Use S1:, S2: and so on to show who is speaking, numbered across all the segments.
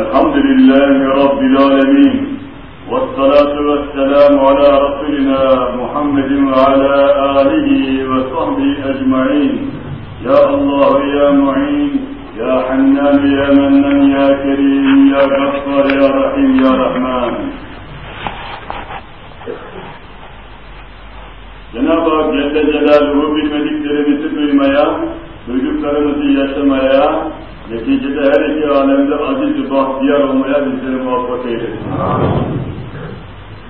S1: الحمد لله رب العالمين والصلاة والسلام على رسولنا محمد وعلى آله وصحبه أجمعين. يا الله يا معين يا حنان يا منان يا كريم يا غفار يا رحيم يا رحمن. Cenab-ı Hak Celle Celaluhu bilmediklerimizi duymaya, duyduklarımızı yaşamaya, neticede her iki alemde aziz bahtiyar olmaya bizleri muvaffak eylesin.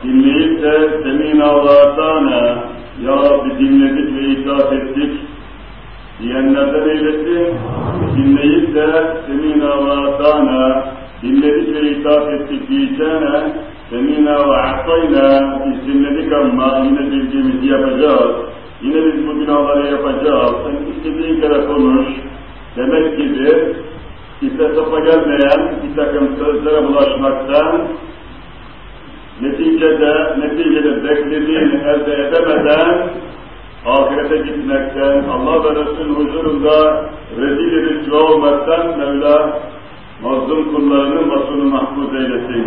S1: Dinleyip de semina ve atana, Ya Rabbi dinledik ve itaat ettik diyenlerden eylesin. Dinleyip de semina ve atana, dinledik ve itaat ettik diyeceğine, semina ve atayna, biz dinledik ama yine bildiğimizi yapacağız. Yine biz bu günahları yapacağız. Sen istediğin kadar konuş. Demek gibi ipe gelmeyen bir takım sözlere bulaşmaktan neticede, neticede beklediğini elde edemeden ahirete gitmekten, Allah ve Resul huzurunda rezil edici olmaktan Mevla mazlum kullarının vasını mahfuz eylesin.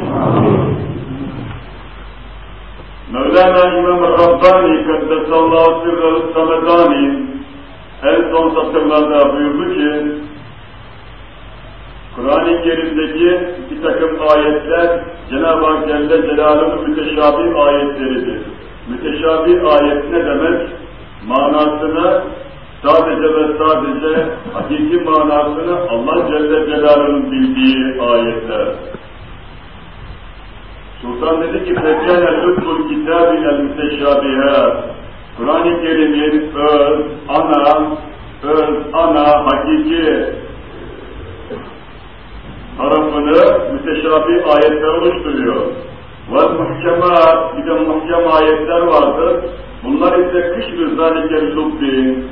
S1: Mevlana İmam Rabbani Kaddesallahu Sirrel Samedani en son satırlarda buyurdu ki Kur'an-ı Kerim'deki bir takım ayetler Cenab-ı Hak Celle Celaluhu'nun müteşabih ayetleridir. Müteşabih ayet ne demek? Manasını sadece ve sadece hakiki manasını Allah Celle Celaluhu'nun bildiği ayetler. Sultan dedi ki فَكَانَ لُبُّ الْكِتَابِ الْمُتَشَابِهَاتِ Kur'an-ı Kerim'in öz, ana, öz, ana, hakiki tarafını müteşabih ayetler oluşturuyor. Ve muhkemat, bir de muhkem ayetler vardır. Bunlar ise kışlı zalikel lubbi.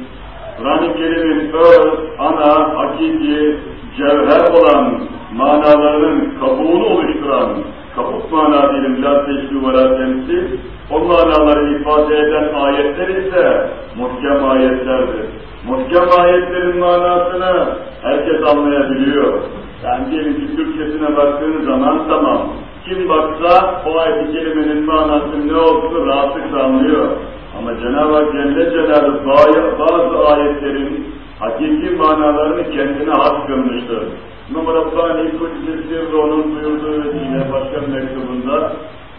S1: Kur'an-ı Kerim'in öz, ana, hakiki, cevher olan manalarının kabuğunu oluşturan, kabuk mana diyelim, la teşri ve la temsil, o manaları ifade eden ayetler ise muhkem ayetlerdir. Muhkem ayetlerin manasını herkes anlayabiliyor. Yani diyelim ki Türkçesine baktığın zaman tamam. Kim baksa o ayet-i kerimenin manası ne olduğunu rahatlıkla anlıyor. Ama Cenab-ı Hak Celle Celaluhu bazı ayetlerin hakiki manalarını kendine has kılmıştır. İmam Rabbani Kudüs'ü onun buyurduğu yine başka mektubunda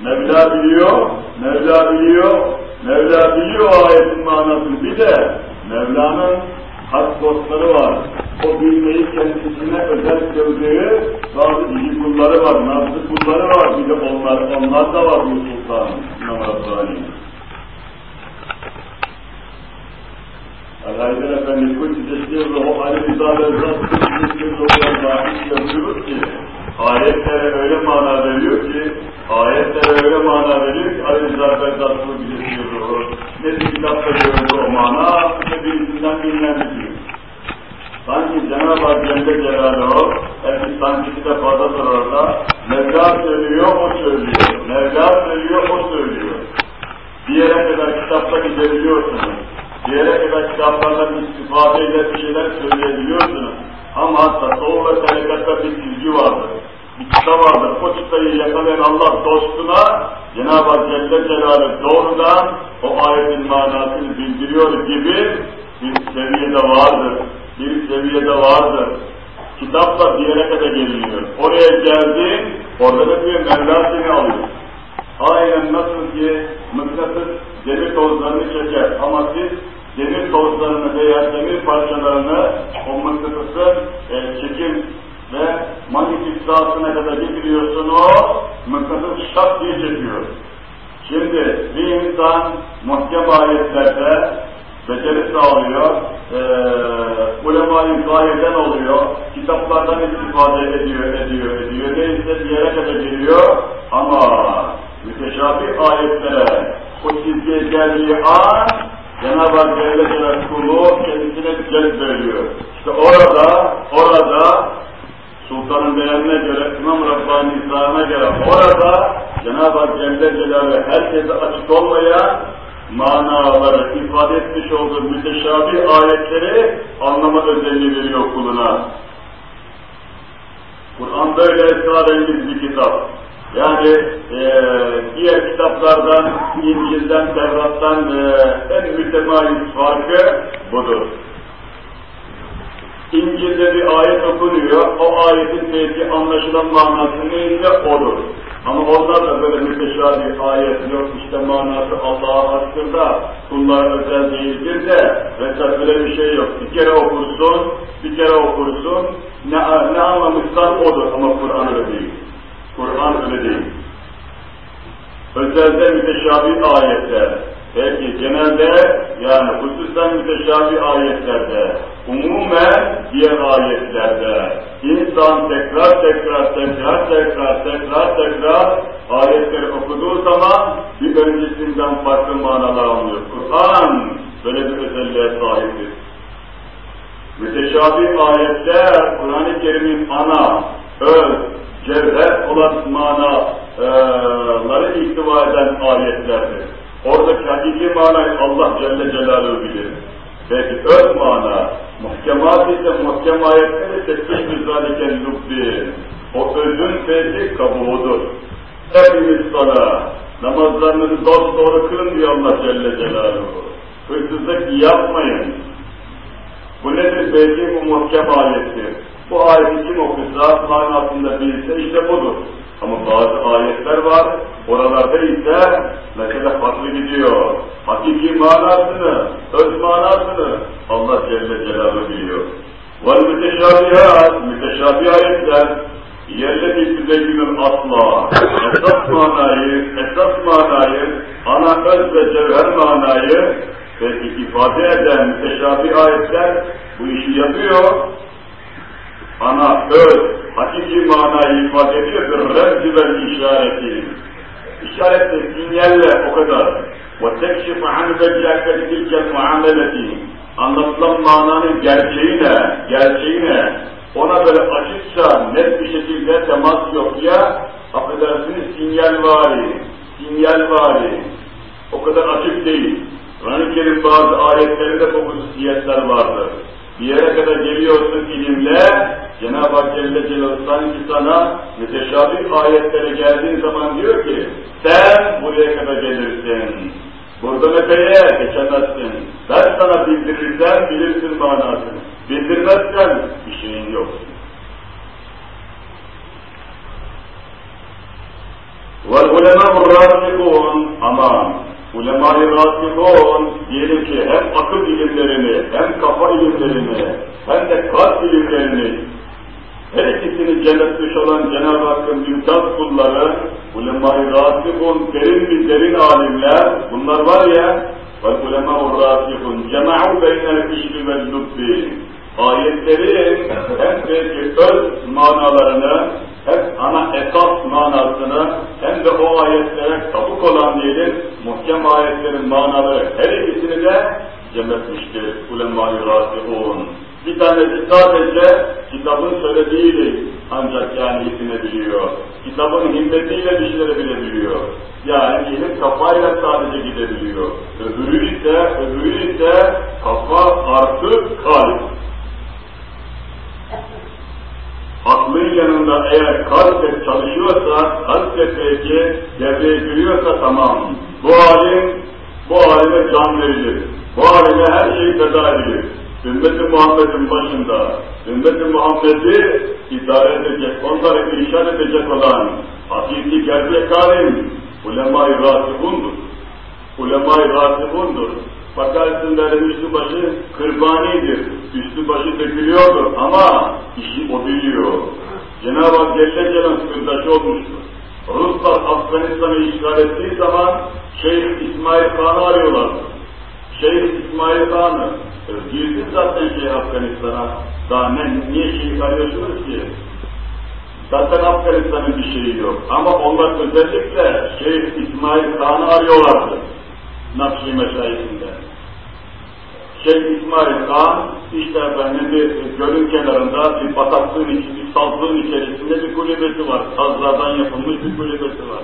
S1: Mevla biliyor, Mevla biliyor, Mevla biliyor ayetin manasını. Bir de Mevla'nın has dostları var. O bilmeyi kendisine özel kıldığı bazı iyi kulları var, nazlı kulları var. Bir de onlar, onlar da var bu sultan Rabbani. Al-Haydar Efendi Kudüs'ü o Ali Rızalı Kudüs'ü olan bahis yapıyor ki ayetlere öyle mana veriyor ki ayetlere öyle mana veriyor ki Ali Rızalı Kudüs'ü biliyor. Ne bir kitapta görüldü o mana ne birisinden dinlenmiş. Sanki Cenab-ı Hak Celle Celaluhu, belki sanki bir de fazladır orada, Mevla söylüyor, o söylüyor. Mevla söylüyor, o söylüyor. Bir yere kadar kitapta gidebiliyorsunuz. Bir yere kadar kitaplardan istifadeyle bir şeyler söyleyebiliyorsunuz. Ama hatta doğu ve tarikatta bir çizgi vardır. Bir çıta vardır. O çıtayı yakalayan Allah dostuna Cenab-ı Hak Celle Celaluhu doğrudan o ayetin manasını bildiriyor gibi bir seviyede vardır bir seviyede vardır. Kitapla bir yere kadar geliniyor. Oraya geldin, orada da bir Mevla seni alıyor. Aynen nasıl ki mıknatıs demir tozlarını çeker ama siz demir tozlarını veya demir parçalarını o mıknatısı e, çekim ve manyetik sahasına kadar getiriyorsunuz, mıknatıs şak diye çekiyor. Şimdi bir insan muhkem ayetlerde beceri sağlıyor, e, ulemayı gayeden oluyor, kitaplardan istifade ediyor, ediyor, ediyor, neyse bir yere kadar geliyor. Ama müteşabih ayetlere o çizgiye geldiği an Cenab-ı Hak Celle Celle kulu kendisine cezbediyor. İşte orada, orada Sultanın beyanına göre, İmam Rabbani İsa'na göre orada Cenab-ı Hak Celle Celaluhu herkese açık olmayan manaları ifade etmiş olduğu müteşabih ayetleri anlama özelliği veriyor kuluna. Kur'an böyle esrarengiz bir kitap. Yani e, diğer kitaplardan, İncil'den, Tevrat'tan e, en mütemayyiz farkı budur. İncil'de bir ayet okunuyor, o ayetin belki anlaşılan manası neyse odur. Ama orada da böyle müteşabih ayet yok, işte manası Allah'a haktır da kullar özel değildir de vesaire böyle bir şey yok. Bir kere okursun, bir kere okursun, ne, ne anlamışsan odur ama Kur'an öyle değil. Kur'an öyle değil. Özelde müteşabih ayetler, Peki genelde yani hususen müteşabih ayetlerde, umumen diğer ayetlerde insan tekrar tekrar tekrar tekrar tekrar tekrar ayetleri okuduğu zaman bir öncesinden farklı manalar anlıyor. Kur'an böyle bir özelliğe sahiptir. Müteşabih ayetler Kur'an-ı Kerim'in ana, öz, cevher olan manaları ihtiva eden ayetlerdir. Oradaki hakiki manayı Allah Celle Celaluhu bilir. Peki öz mana, muhkemat ise muhkem ayetler ise kışmı zaliken lubbi. O özün peki kabuğudur. Hepimiz sana namazlarınızı dost doğru kılın diyor Allah Celle Celaluhu. Hırsızlık yapmayın. Bu nedir belki bu muhkem ayettir. Bu ayeti kim okusa manasında bilse işte budur. Ama bazı ayetler var, oralarda ise mesela farklı gidiyor. Hakiki manasını, öz manasını Allah Celle Celaluhu biliyor. Vel müteşabihat, müteşabih ayetler, yerle tüzeyyünün asla, esas manayı, esas manayı, ana öz ve cevher manayı peki ifade eden müteşabih ayetler bu işi yapıyor. Ana, öz, hakiki manayı ifade ediyor bir remzi ve işareti. İşaretle, sinyalle o kadar. وَتَكْشِفَ عَنْ بَجَّاكَ تِلْكَ الْمُعَامَلَةِ Anlatılan mananın gerçeğine, gerçeğine ona böyle açıkça, net bir şekilde temas yok ya, affedersiniz sinyal vari, sinyal vari. O kadar açık değil. Kur'an-ı Kerim bazı ayetlerinde bu hususiyetler vardır. Bir yere kadar geliyorsun ilimle, Cenab-ı Hak Celle Celaluhu sanki sana müteşabih ayetlere geldiğin zaman diyor ki, sen buraya kadar gelirsin. Buradan öteye geçemezsin. Ben sana bildirirsem bilirsin manasını. Bildirmezsen bir şeyin yok. وَالْعُلَمَاءُ الرَّاسِخُونَ Aman! Ulema-i Rasibon diyelim ki hem akıl ilimlerini, hem kafa ilimlerini, hem de kalp ilimlerini her ikisini cennetmiş olan Cenab-ı Hakk'ın mümtaz kulları, ulema-i rasibun, derin bir derin alimler, bunlar var ya, vel ulema-u rasibun, cema'u beynel kişri vel lubbi, ayetlerin hem belki öz manalarını, hem ana esas manasını, hem de o ayetlere kabuk olan diyelim, muhkem ayetlerin manaları her ikisini de cem etmiştir. Ulema-i rasibun. Bir tanesi sadece kitabın söylediğiyle ancak yani biliyor. Kitabın himmetiyle bir şeyleri bilebiliyor. Yani ilim kafayla sadece gidebiliyor. Öbürü ise, öbürü ise kafa artı kalp. Aklın yanında eğer kalp çalışıyorsa, kalp peki devreye giriyorsa tamam. Bu alim, bu alime can verilir. Bu alime her şeyi feda edilir. Ümmet-i Muhammed'in başında, Ümmet-i Muhammed'i idare edecek, onları irşad edecek olan hakiki gerçek alim, ulema-i rasibundur. Ulema-i rasibundur. Bakarsın böyle üstü başı kırbanidir, üstü başı dökülüyordur ama işi o biliyor. Cenab-ı Hak Celle Celal sırdaşı olmuştur. Ruslar Afganistan'ı işgal ettiği zaman Şeyh İsmail Khan'ı arıyorlar. Şeyh İsmail Khan'ı Girdi zaten şey Afganistan'a. Daha ne, niye şey arıyorsunuz ki? Zaten Afganistan'ın bir şeyi yok. Ama onlar özellikle Şeyh İsmail Kağan'ı arıyorlardı. Nakşi meşayihinde. Şeyh İsmail Kağan, işte efendim bir gölün kenarında bir bataklığın içinde, bir sazlığın içerisinde bir kulübesi var. Sazlardan yapılmış bir kulübesi var.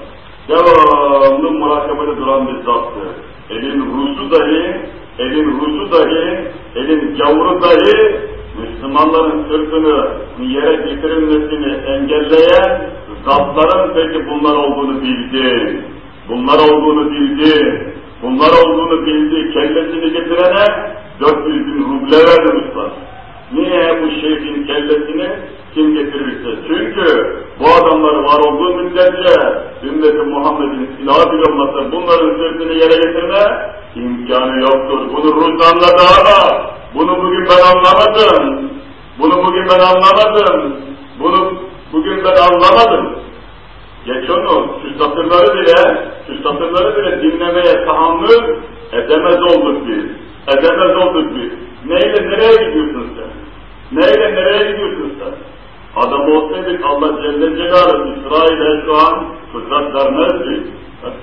S1: Devamlı murakabede duran bir zattı. Elin Rus'u dahi elin Rus'u dahi, elin gavuru dahi Müslümanların sırtını yere getirilmesini engelleyen zatların peki bunlar olduğunu bildi. Bunlar olduğunu bildi. Bunlar olduğunu bildi. Kellesini getirene 400 bin ruble verdi Mustafa. Niye bu şeyhin kellesini kim getirirse? Çünkü bu adamlar var olduğu müddetçe ümmeti Muhammed'in silahı bile olmasa bunların sırtını yere getirme imkanı yoktur. Rus anladı ama bunu bugün ben anlamadım. Bunu bugün ben anlamadım. Bunu bugün ben anlamadım. Geç onu, şu satırları bile, şu satırları bile dinlemeye tahammül edemez olduk biz. Edemez olduk biz. Neyle nereye gidiyorsun sen? Neyle nereye gidiyorsun sen? Adam olsaydık Allah Celle Celaluhu İsrail'e şu an fırsat vermezdi.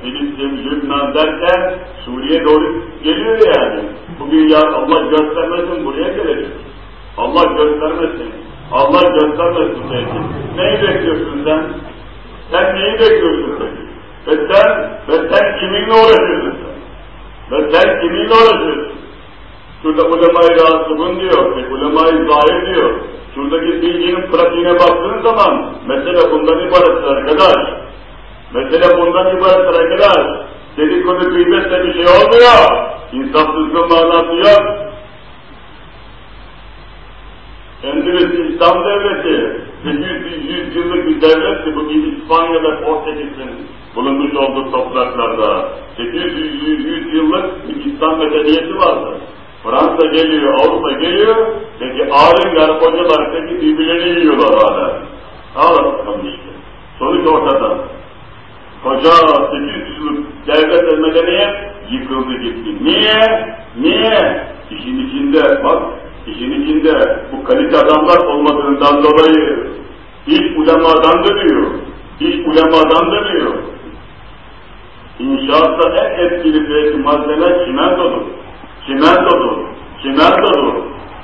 S1: Filistin, Lübnan derken Suriye doğru geliyor yani. Bugün ya Allah göstermesin buraya gelecek. Allah göstermesin. Allah göstermesin belki. Neyi bekliyorsun sen? Sen neyi bekliyorsun peki? Ve sen, ve sen kiminle uğraşıyorsun sen? Ve sen kiminle uğraşıyorsun? Şurada ulema-i rasibun diyor, ulema-i zahir diyor. Şuradaki bilginin pratiğine baktığın zaman mesele bundan ibarettir arkadaş. Mesele bundan ibarettir arkadaş. Dedikodu gıybetle bir şey olmuyor. İnsafsızlığın manası yok. Endülüs İslam Devleti 800 yıllık bir devletti. Bugün İspanya ve Portekiz'in bulunmuş olduğu topraklarda 800 yıllık bir İslam medeniyeti vardı. Fransa geliyor, Avrupa geliyor, peki alimler, hocalar peki birbirlerini yiyorlar hala. Hala işte. Sonuç ortada. Koca 800 yıllık devlet ve medeniyet yıkıldı gitti. Niye? Niye? İşin içinde, bak, işin içinde bu kalite adamlar olmadığından dolayı iş ulemadan dönüyor. İş ulemadan dönüyor. İnşaatta en etkili belki malzeme çimentodur çimentodur, çimentodur.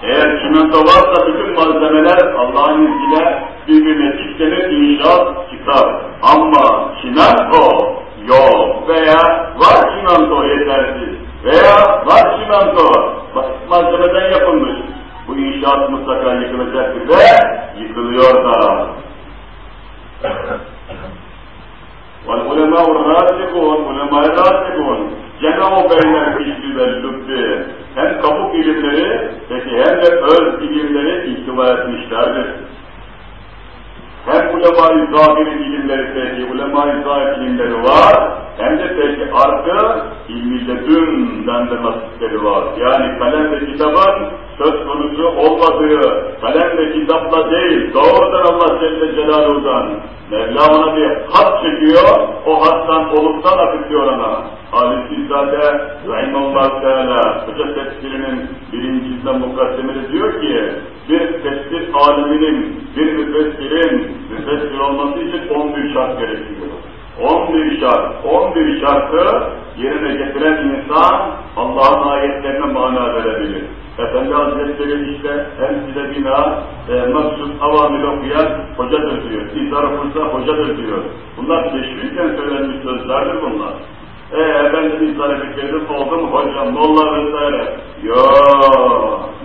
S1: Eğer çimento varsa bütün malzemeler Allah'ın izniyle birbirine tiklenir, inşaat çıkar. Ama çimento yok veya var çimento yetersiz veya var çimento basit malzemeden yapılmış. Bu inşaat mutlaka yıkılacaktır ve yıkılıyor da. والعلماء الراسخون علماء الراسخون Cenab-ı Beyler ilmi ve lübbi hem kabuk ilimleri peki hem de öz ilimleri ihtiva etmişlerdir. Hem ulema-i zahiri ilimleri peki, ulema-i zahir ilimleri var, hem de peki arka ilmi ledünden de nasipleri var. Yani kalem ve kitabın söz konusu olmadığı, kalem ve kitapla değil, doğrudan Allah Celle Celaluhu'dan Mevla ona bir hat çekiyor, o hattan oluktan akıtıyor ona. Halis İzzade Rahimallah Teala Hoca tefsirinin birincisinden mukaddemede diyor ki bir tefsir aliminin, bir müfessirin müfessir olması için 11 şart gerekiyor. 11 şart, 11 şartı yerine getiren insan Allah'ın ayetlerine mana verebilir. Efendi Hazretleri işte hem size bina e, maksud avamil okuyan hocadır diyor. İzar okursa hocadır diyor. Bunlar teşvikken söylenmiş sözlerdir bunlar. Eee ben de izara bitirdim oldum hocam molla vesaire. Yo,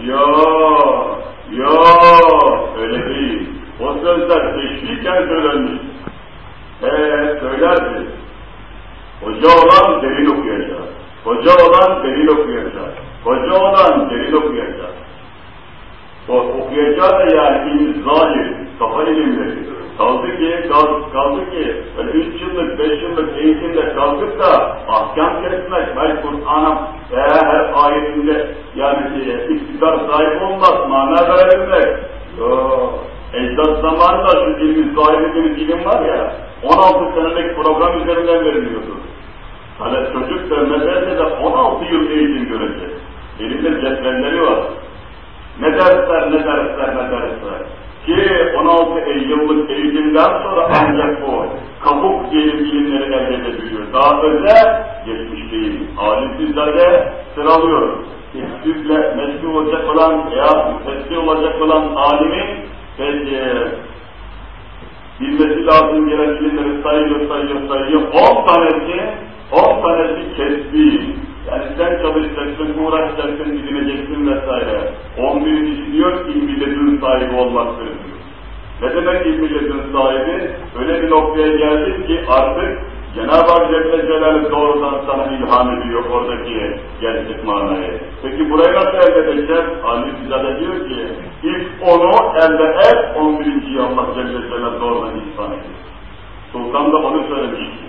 S1: yo, yo, öyle değil. O sözler teşvikken söylenmiş. Eee söylerdi. Hoca olan delil okuyacak. Hoca olan delil okuyacak. Hoca olan delil okuyacak. O okuyacağı da yani zahir, kafa ilimleri. Kaldı ki, kaldı, kaldı ki, böyle üç yıllık, beş yıllık eğitimde kalkıp da ahkam kesmek, belki Kur'an'a veya her ayetinde yani e, iktidar sahibi olmak, mana verebilmek. Yo, ecdat zamanında şu ilmi sahibi ilim var ya, 16 senelik program üzerinden veriliyordu. Hani çocuk da medresede 16 yıl eğitim görecek. Elinde cetvelleri var. Ne dersler, ne dersler, ne dersler. Ki 16 yıllık eğitimden sonra ancak bu kabuk diyelim ilimleri elde edebiliyor. Daha öze geçmiş değil. Alim sizlerde sıralıyor. İstüple meşgul olacak olan veya müfessir olacak olan alimin peki, bilmesi lazım gelen ilimleri sayıyor, sayıyor, sayıyor. 10 tanesi, 10 tanesi kesbi, Yani sen çalışacaksın, uğraşacaksın, gidineceksin vesaire. 11. diyor ki ilmi sahibi olmaktır diyor. Ne demek ilmi sahibi? Öyle bir noktaya geldin ki artık Cenab-ı Hak Celle Celaluhu doğrudan sana ilham ediyor oradaki gerçek manayı. Peki burayı nasıl elde edeceğiz? Ali Zizade diyor ki, ilk onu elde et, 11. Allah Celle Celaluhu doğrudan ihsan ediyor. Sultan da onu söylemişti.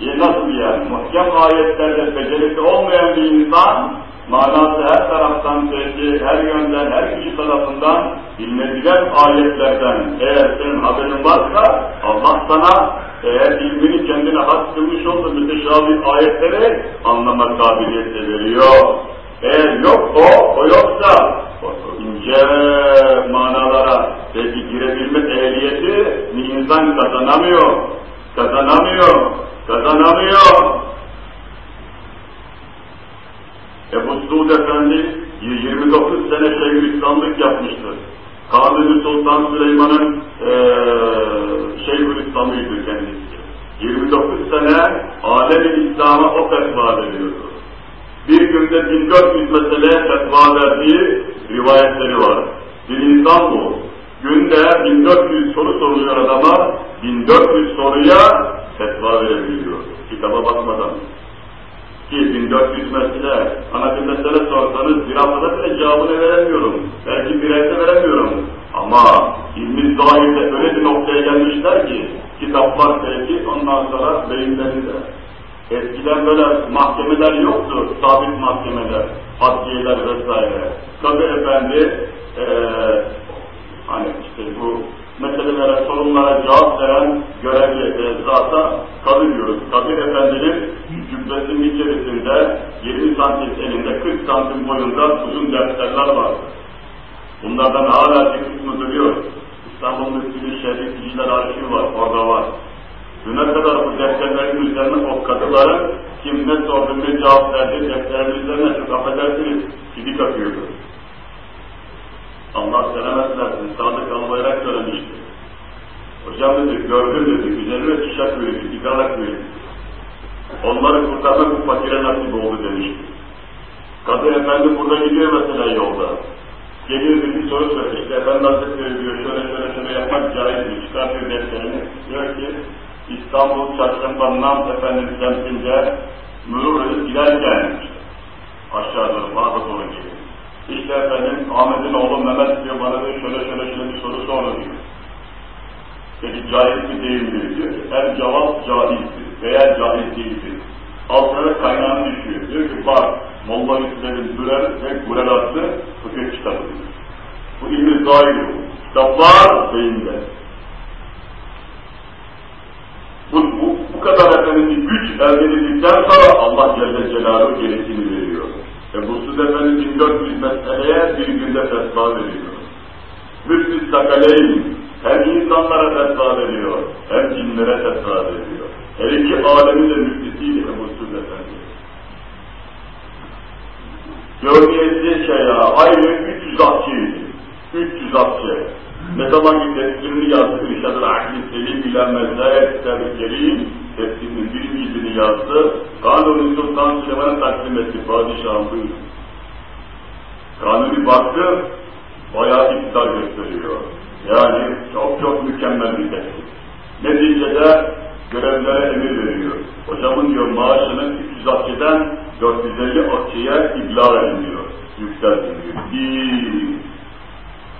S1: E nasıl yani? Muhkem ayetlerle becerisi olmayan bir insan, manası her taraftan sevgi, her yönden, her kişi tarafından bilmedilen ayetlerden eğer senin haberin varsa Allah sana eğer ilmini kendine has kılmış olduğu müteşabih ayetleri anlama kabiliyeti veriyor. Eğer yok o, o yoksa o ince manalara belki girebilme ehliyeti insan kazanamıyor. Kazanamıyor. Kazanamıyor. Ebu Suud Efendi 29 sene Şeyhülislamlık yapmıştır. Kanuni Sultan Süleyman'ın ee, Şeyhülislam'ıydı kendisi. 29 sene alem İslam'a o fetva veriyordu. Bir günde 1400 meseleye fetva verdiği rivayetleri var. Bir insan bu. Günde 1400 soru soruluyor adama, 1400 soruya fetva verebiliyor. Kitaba bakmadan. Ki 1400 mesele, ana mesele sorsanız bir haftada bile cevabını veremiyorum. Belki bir ayda veremiyorum. Ama ilmi zahirde öyle bir noktaya gelmişler ki, kitaplar belki ondan sonra beyinlerinde. Eskiden böyle mahkemeler yoktu, sabit mahkemeler, adliyeler vesaire. Kadı efendi, ee, hani işte bu meselelere, sorunlara cevap veren görevli e, zata kadı diyoruz. Kadir Efendi'nin cübbesinin içerisinde 20 santim elinde 40 santim boyunda uzun defterler var. Bunlardan hala bir kısmı duruyor. İstanbul Müftülü Şerif Kişiler Arşivi var, orada var. Düne kadar bu defterlerin üzerine o kadıların kim ne sordu ne cevap verdi defterlerin üzerine çok affedersiniz sidik atıyordu. Allah selamet versin. Sadık Albayrak söylemişti. Hocam dedi, gördüm dedi, üzerine tişört verildi, gidarak verildi. Onları kurtarmak bu fakire nasip oldu demişti. Kadı Efendi burada gidiyor mesela yolda. Geliyor bir soru soruyor. İşte Efendi Hazretleri diyor, şöyle şöyle şöyle yapmak caiz mi? Çıkartıyor defterini. Diyor ki, İstanbul Çarşamba Nam Efendim semtinde mürur edip giderken aşağı doğru, bana doğru geliyor. İşte efendim Ahmet'in oğlu Mehmet diyor bana diyor şöyle şöyle şöyle bir soru sordu diyor. Peki caiz mi değil mi diyor. Her cevap caizdir veya caiz değildir. Altına kaynağını düşüyor. Diyor ki bak Molla Hüsnev'in Dürer ve Gurel adlı fıkıh kitabı. Bu ilmi zahir. Kitaplar beyinde. Bu, bu, bu kadar efendim güç elde edildikten sonra Allah Celle Celaluhu gerisini veriyor. Ebu Sud Efendi 1400 meseleye bir günde fetva veriyor. Müftis Sakaleyn hem insanlara fetva veriyor, hem cinlere fetva veriyor. Her iki alemin de müftisiydi Ebu Sud Efendi. Gölgesi şey ya, aynı 300 akçeydi. 300 akçe. Ne zaman ki tefsirini yazdı, İrşad-ı Akli Selim ile Mezzayet Kitab-ı Kerim, tefsirinin birinci cildini yazdı. Kanuni Sultan Süleyman'a takdim etti, padişahım buyur. Kanuni baktı, bayağı iktidar gösteriyor. Yani çok çok mükemmel bir tefsir. Neticede görevlere emir veriyor. Hocamın diyor maaşını 300 akçeden 450 akçeye ibla ediliyor, yükseltiliyor. Bir,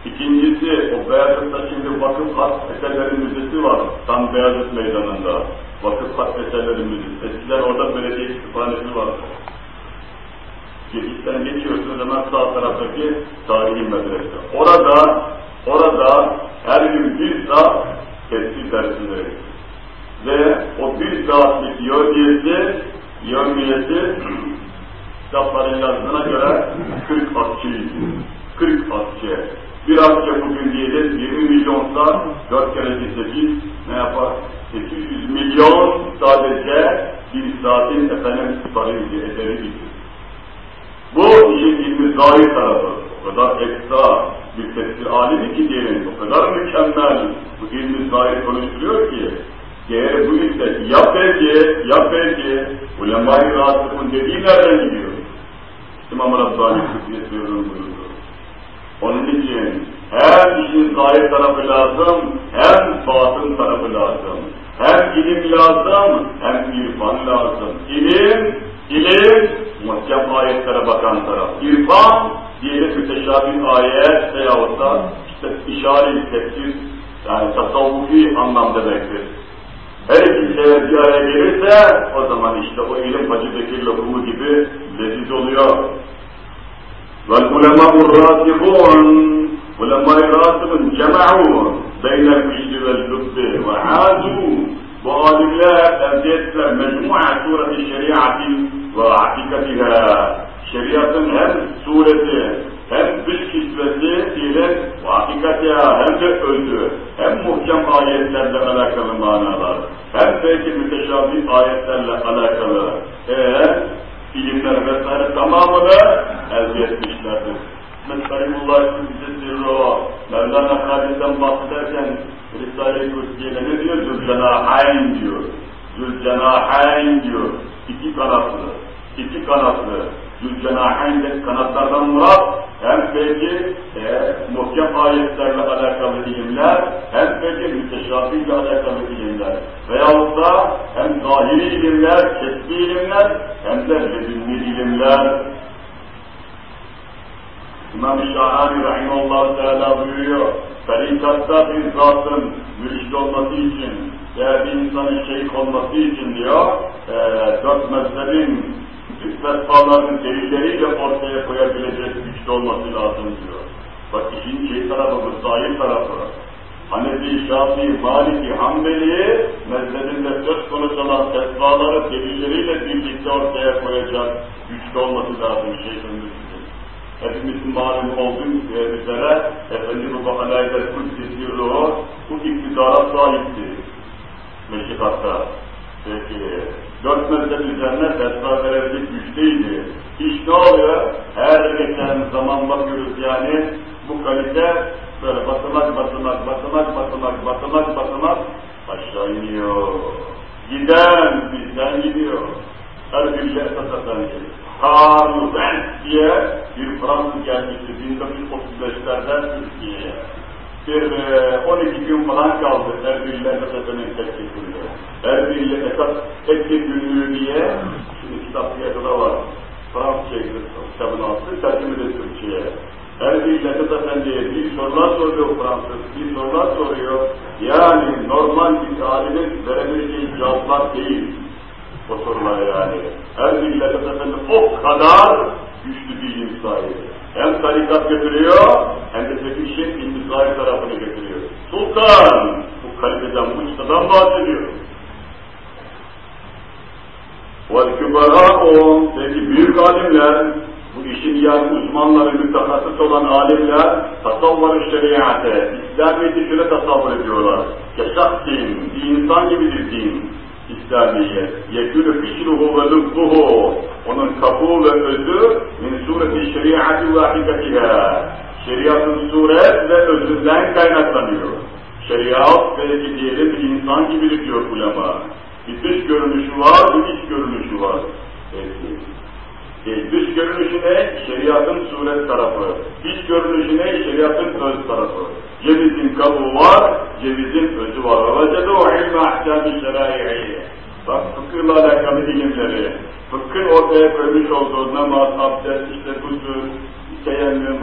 S1: İkincisi, o Beyazıt'ta şimdi Vakıf Hat Eserleri Müzesi var, tam Beyazıt Meydanı'nda. Vakıf Hat Eserleri Müzesi. Eskiden orada belediye kütüphanesi var. Girişten geçiyorsunuz hemen sağ taraftaki tarihi medrese. Orada, orada her gün bir saat tefsir dersinde ve o bir saatlik yövmiyeti, yövmiyeti kitapların yazdığına göre 40 akçeydi. 40 akçe. Bir akçe bugün diyelim 20 milyonsa 4 kere 8 ne yapar? 800 milyon sadece bir saatin efendim paraydı, eseriydi. Bu işin ilmi zahir tarafı. O kadar ekstra bir tefsir alimi ki diyelim, o kadar mükemmel bu ilmi zahir konuşturuyor ki eğer bu ise ya belki, ya belki ulema-i rahatsızın dediği nereden gidiyor? İmam Rabbani Kudüs'ün buyurdu. Onun için hem işin zahir tarafı lazım, hem batın tarafı lazım. Hem ilim lazım, hem irfan lazım. İlim, ilim, muhkem ayetlere bakan taraf. İrfan, diyelim müteşabih ayet veyahut da işte işaret tefsir, yani tasavvufi anlam demektir. Her iki şey bir araya gelirse o zaman işte o ilim Hacı Bekir lokumu gibi leziz oluyor. والعلماء الراسخون علماء الراسخون جمعوا بين الفجر واللب وعادوا bu alimler elde ettiler mecmua sureti şeriatin ve hakikatiha. Şeriatın hem sureti hem dış kisvesi ile hakikatiha hem de özü hem muhkem ayetlerle alakalı manalar hem belki müteşabih ayetlerle alakalı eğer ilimler vesaire tamamını elde etmişlerdir. Mesleğullah bize sirri o. Mevlana Halid'den bahsederken Risale-i Kutsiye'de ne diyor? Zülcenahayn diyor. Zülcenahayn diyor. İki kanatlı. İki kanatlı. Zülcenahayn de kanatlardan murat hem peki e, muhkem ayetlerle alakalı ilimler hem peki müteşabihle alakalı ilimler veyahut da hem zahiri ilimler, kesbi ilimler hem de ledünni ilimler İmam-ı Şahani Rahimullah Teala buyuruyor, tarikatta bir zatın mürşid olması için veya bir insanın şeyh olması için diyor, e, dört mezhebin fetvalarının delilleriyle ortaya koyabilecek güçlü olması lazım diyor. Bak işin şey tarafı bu, zahir tarafı. Hanefi, Şafii, Maliki, Hanbeli mezhebinde söz konusu olan fetvaları delilleriyle birlikte ortaya koyacak güçlü olması lazım şeyhin hepimizin malum olduğu üzere Efendimiz Aleyhisselam Kudüs'ü ruhu bu iktidara sahipti. Meşikatta. Peki, dört mezhep üzerine fetva verebilecek güçteydi. İş ne oluyor? Her geçen zaman bakıyoruz yani bu kalite böyle basamak basamak basamak basamak basamak basamak aşağı iniyor. Giden bizden gidiyor. Her bir esasen geliyor. Karl Benz diye bir Fransız gelmişti 1935'lerden Türkiye'ye. Bir e, 12 gün falan kaldı Erbil'le Esat'ın tekkesinde. Erbil'le Esat tekke günlüğü diye, şimdi kitap piyasada var. Fransızca kitabın altı, tercüme de Türkçe'ye. Erbil Esat Efendi'ye bir sorular soruyor Fransız, bir sorular soruyor. Yani normal bir alimin verebileceği cevaplar değil o sorular yani. Her millet efendim o kadar güçlü bir sahibi. Hem tarikat götürüyor hem de tek işin intizai tarafını götürüyor. Sultan bu kaliteden, bu çıtadan bahsediyor. وَالْكُبَرَاءُ Peki büyük alimler, bu işin yani uzmanları, mütehassıs olan alimler tasavvur şeriatı, İslamiyet'i şöyle tasavvur ediyorlar. Yaşaktin, bir insan gibidir din. İslamiyet. Yekûlü fikruhu ve lübbuhu. Onun kabuğu ve özü min sureti şeriatı ve hakikatiha. Şeriatın suret ve özünden kaynaklanıyor. Şeriat belki diyelim insan gibidir diyor ulema. Bir dış görünüşü var, bir iç görünüşü var. Peki. E, dış görünüşü ne? Şeriatın suret tarafı. İç görünüşü ne? Şeriatın öz tarafı. Cevizin kabuğu var, cevizin özü var. وَوَجَدُوا عِلْمَ اَحْكَامِ شَرَائِعِهِ Bak fıkırla alakalı ilimleri, fıkhın ortaya koymuş olduğu namaz, abdest, işte huzur, teyemmüm,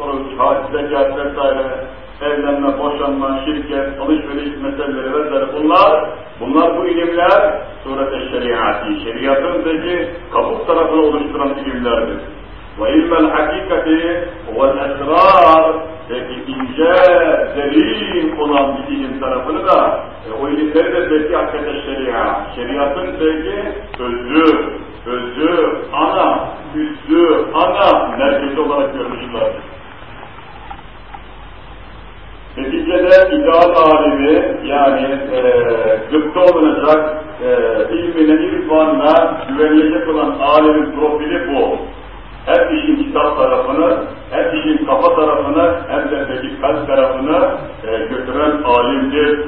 S1: oruç, hac, zekat vesaire, evlenme, boşanma, şirket, alışveriş meseleleri vesaire bunlar, bunlar bu ilimler suret-i şeriatı, şeriatın peki kabuk tarafını oluşturan ilimlerdir. Ve ilmel hakikati vel esrar peki ince, derin olan bir ilim tarafını da e, o ilimleri de peki hakikaten şeria. Şeriatın peki özü, özü, ana, üssü, ana merkezi olarak görmüşler. Neticede ideal alimi yani e, gıpta olunacak e, ilmine, irfanına güvenilecek olan alimin profili bu hem işin kitap tarafını, hem işin kafa tarafını, hem de peki kalp tarafını e, götüren alimdir.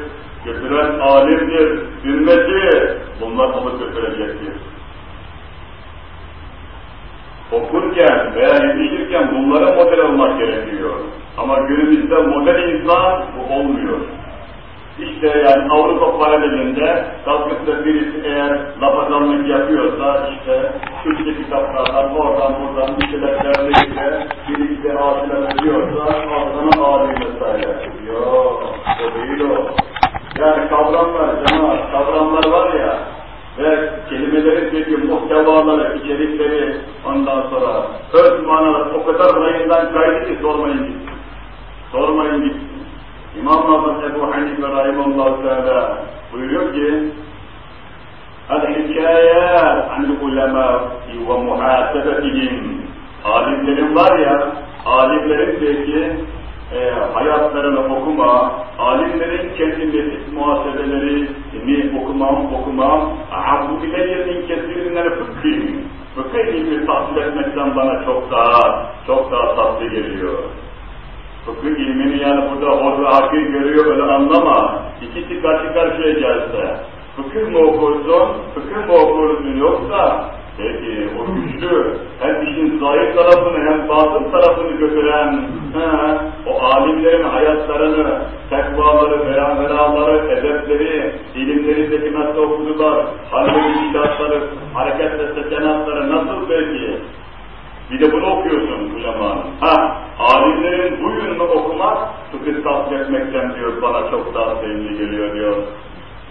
S1: Götüren alimdir, ümmeti bunlar onu götürecektir. Okurken veya yetişirken bunlara model olmak gerekiyor. Ama günümüzde model insan bu olmuyor. İşte yani Avrupa paralelinde kalkıp birisi eğer lafazanlık yapıyorsa işte Türkçe kitaplardan oradan buradan bir şeyler derleyince birisi de ağzına ediyorsa ağzına ağrıyor vesaire. Yok o değil o. Yani kavramlar, cemaat, kavramlar var ya ve kelimelerin peki muhtevaları, içerikleri ondan sonra öz manalar o kadar rayından kaydı ki sormayın gitsin. Sormayın gitsin. İmam Azam Ebu Hanife Rahimullah Teala buyuruyor ki El-hikâyât anil ulemâ ve muhâsebetihim Alimlerin var ya, alimlerin peki e, hayatlarını okuma, alimlerin kendi nefis muhasebelerini okumam, okumam, abu ileyye min kesirinden fıkhim. Fıkıh ilmi tahsil etmekten bana çok daha, çok daha tatlı geliyor. Fıkıh ilmini yani burada hor ve hakir görüyor öyle anlama. İkisi karşı karşıya gelse. Fıkıh mı okursun, fıkıh mı okursun yoksa Peki o güçlü, hem işin zahir tarafını hem batın tarafını götüren, he, o alimlerin hayatlarını, tekvaları, veraları, edepleri, ilimlerindeki nasıl okudular, halleri, iştahatları, hareket ve sekenatları nasıl peki? Bir de bunu okuyorsun ulemanın. Ha, alimlerin bu yönünü okumak fıkıh tasdikmekten diyor bana çok daha sevimli geliyor diyor.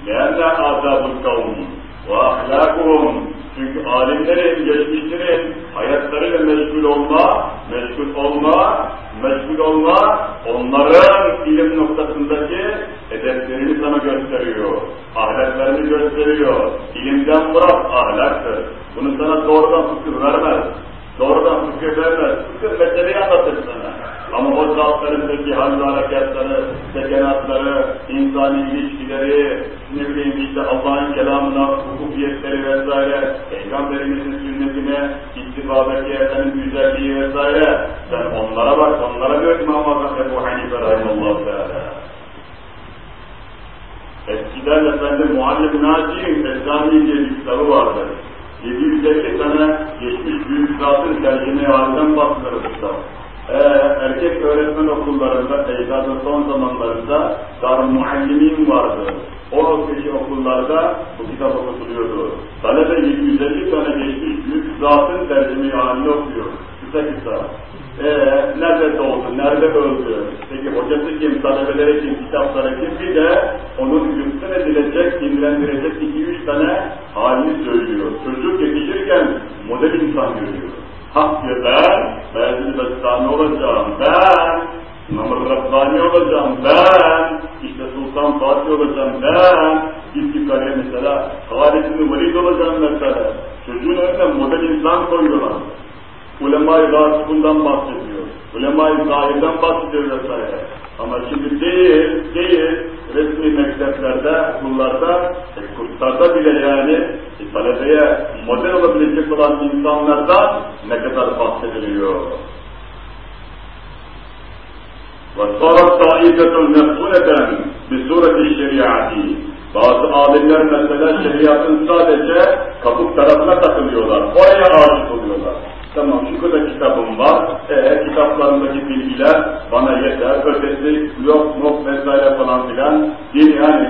S1: Nerede azabul kavmi ve ahlakuhum çünkü alimlerin, geçmişlerin hayatlarıyla meşgul olma, meşgul olma, meşgul olma, onların ilim noktasındaki hedeflerini sana gösteriyor. Ahlaklarını gösteriyor. İlimden murat ahlaktır. Bunu sana doğrudan fıkıh vermez. Doğrudan fıkıh vermez. Fıkıh meseleyi anlatır sana. Ama o zatlarındaki hal ve hareketleri, sekenatları, insani ilişkileri, ne bileyim işte Allah'ın kelamına, hukukiyetleri vesaire, Peygamberimizin sünnetine, istifadaki efendim güzelliği vesaire, sen onlara bak, onlara diyor İmam Azam Ebu Hanife Rahimallahu Teala. Eskiden efendim Muallim Naci'nin Esami diye bir kitabı vardı. 750 tane geçmiş büyük zatın tercüme halinden bahseder bu kitap e, erkek öğretmen okullarında, ecdadın son zamanlarında dar muallimin vardı. O peki okullarda bu kitap okutuluyordu. Talebe 750 tane geçmiş büyük zatın tercümeyi halini okuyor. Kısa kısa. Ee, nerede doğdu, nerede öldü? Peki hocası kim, talebeleri kim, kitapları kim? Bir de onun yurttan edilecek, dinlendirecek iki üç tane halini söylüyor. Çocuk yetişirken model insan görüyor. Hak diyor ben, Beyazılı Bestami olacağım, ben, İmam-ı Rabbani olacağım, ben, işte Sultan Fatih olacağım, ben, yukarıya mesela Halid-i Velid olacağım mesela. Çocuğun önüne model insan koyuyorlar Ulema-i Rasibundan bahsediyor. Ulema-i Zahir'den bahsediyor vesaire. Ama şimdi değil, değil, resmi mekteplerde, okullarda, e, kurslarda bile yani e, talebeye model olabilecek olan insanlardan ne kadar bahsediliyor. وَصَارَتْ طَائِفَةٌ مَسْئُولَةً بِسُورَةِ الشَّرِيعَةِ Bazı alimler mesela şeriatın sadece kabuk tarafına takılıyorlar, oraya aşık oluyorlar. Tamam şu kadar kitabım var, e, kitaplarındaki bilgiler bana yeter, ötesi yok yok vesaire falan filan. Din yani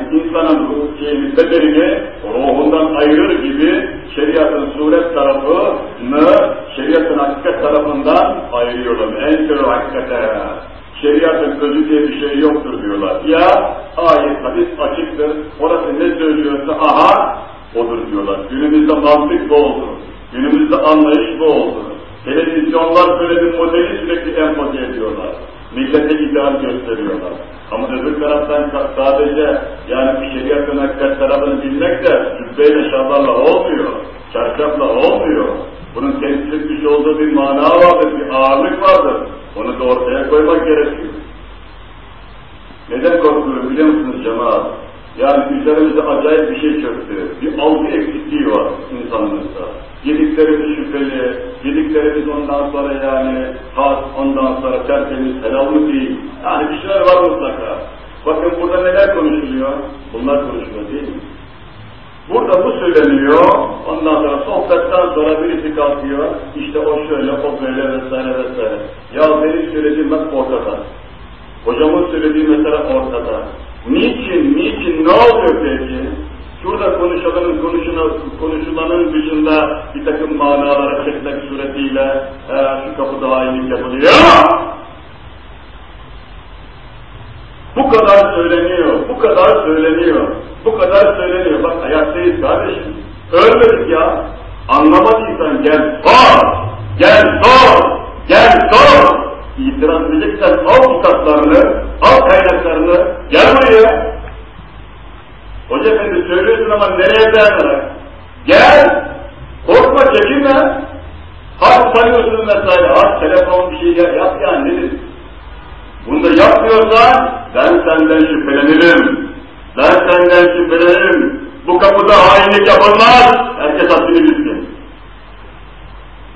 S1: yapmıyorsan ben senden şüphelenirim. Ben senden şüphelenirim. Bu kapıda hainlik yapılmaz. Herkes haddini bilsin.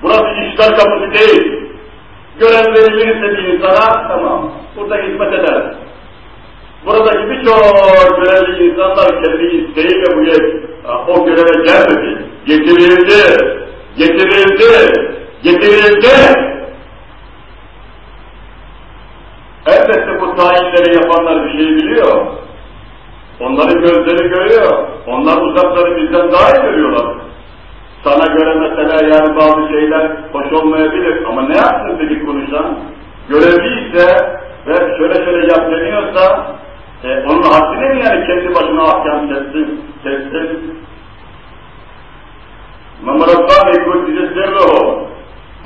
S1: Burası işgal kapısı değil. Görev verilirse bir insana tamam. Burada hizmet eder. Buradaki birçok görevli insanlar kendi isteğiyle bu o göreve gelmedi. Getirildi. Getirildi. Getirildi. Elbette bu tayinleri yapanlar bir şey biliyor. Onların gözleri görüyor. Onlar uzakları bizden daha iyi görüyorlar. Sana göre mesela yani bazı şeyler hoş olmayabilir ama ne yapsın peki konuşan? Görevli ise ve şöyle şöyle yap deniyorsa e, onun haddine mi yani kendi başına ahkam kessin, kessin? İmam Rabbani Kudüs'e o.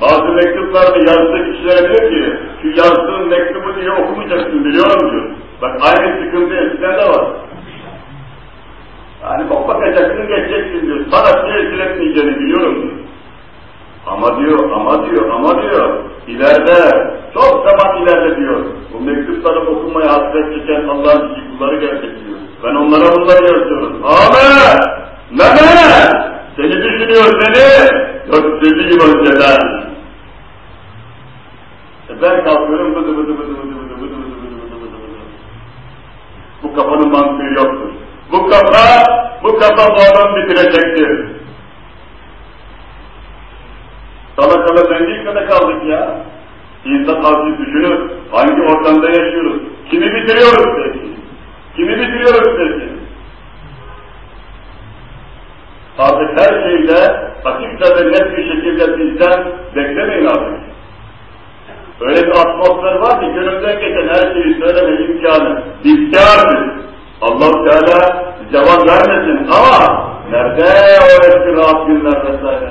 S1: Bazı mektuplarda yazdığı kişilere diyor ki, şu yazdığın mektubu diye okumayacaksın biliyorum diyor. Bak aynı sıkıntı eskiden de var. Yani bak bakacaksın geçeceksin diyor. Sana tesir etmeyeceğini biliyorum. Ama diyor, ama diyor, ama diyor, ileride, çok zaman ileride diyor, bu mektupları okumaya hasret çeken Allah'ın kulları gelecek diyor. Ben onlara bunları yazıyorum. Amin! Mehmet! Seni düşünüyor seni! 450 yıl önceden. E ben kalkıyorum bıdı bıdı bıdı bıdı bıdı bıdı bıdı bıdı bıdı bıdı bıdı. Bu kafanın mantığı yoktur. Bu kafa, bu kafa bu adam bitirecektir. Salakalı zengin kaldık ya. İnsan azıcık düşünür, hangi ortamda yaşıyoruz, kimi bitiriyoruz peki? Kimi bitiriyoruz peki? Artık her şeyde ve net bir şekilde bizden beklemeyin artık. Öyle bir atmosfer var ki gönülden geçen her şeyi söyleme imkanı. İhtiyardır. allah Teala cevap vermesin ama nerede o eski rahat günler vesaire?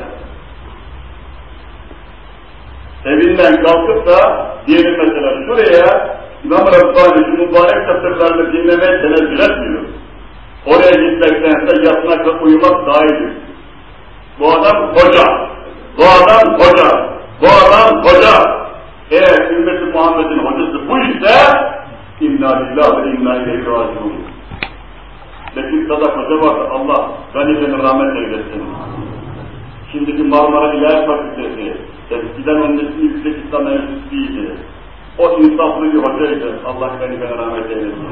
S1: Evinden kalkıp da diyelim mesela şuraya İmam Rabbani şu mübarek satırlarını dinlemeye tenezzül etmiyor. Oraya gitmektense yatmak ve uyumak daha iyidir. Bu adam hoca. Bu adam hoca. Bu adam hoca. Eğer ümmeti Muhammed'in hocası bu ise inna lillah ve inna ileyhi raciun. Lakin Sadak Hoca vardı. Allah ganilerini rahmet eylesin. Şimdiki Marmara İlahiyat Fakültesi, eskiden onun ismi Yüksek İslam Enstitüsü'ydü. O insaflı bir hocaydı. Allah ganilerini rahmet eylesin.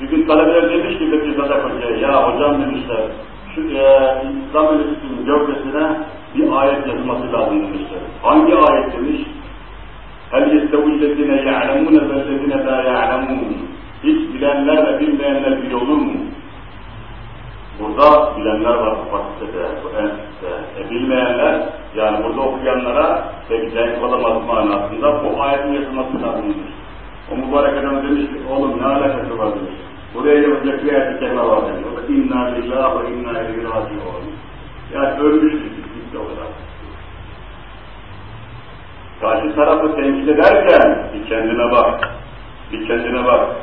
S1: Bir gün talebeler demiş ki Bekir Sadak Hoca'ya, ya hocam demişler, şu e, İslam Enstitüsü'nün gövdesine bir ayet yazması lazım demişler. Hangi ayet demiş? هل يستوي الذين يعلمون والذين لا يعلمون hiç bilenlerle bilmeyenler bir olur mu? Burada bilenler var bu fakültede, bu enstitüde. E, bilmeyenler, yani burada okuyanlara pek denk olamaz manasında bu ayetin yazılması lazımdır. O mübarek adam demiş ki, oğlum ne alakası var demiş. Buraya yapacak bir ayet-i kelime var demiş. O da inna lillahi ve inna ileyhi raciun. Yani ölmüştük biz o kadar. Karşı tarafı tenkit ederken bir kendine bak. Bir kendine bak.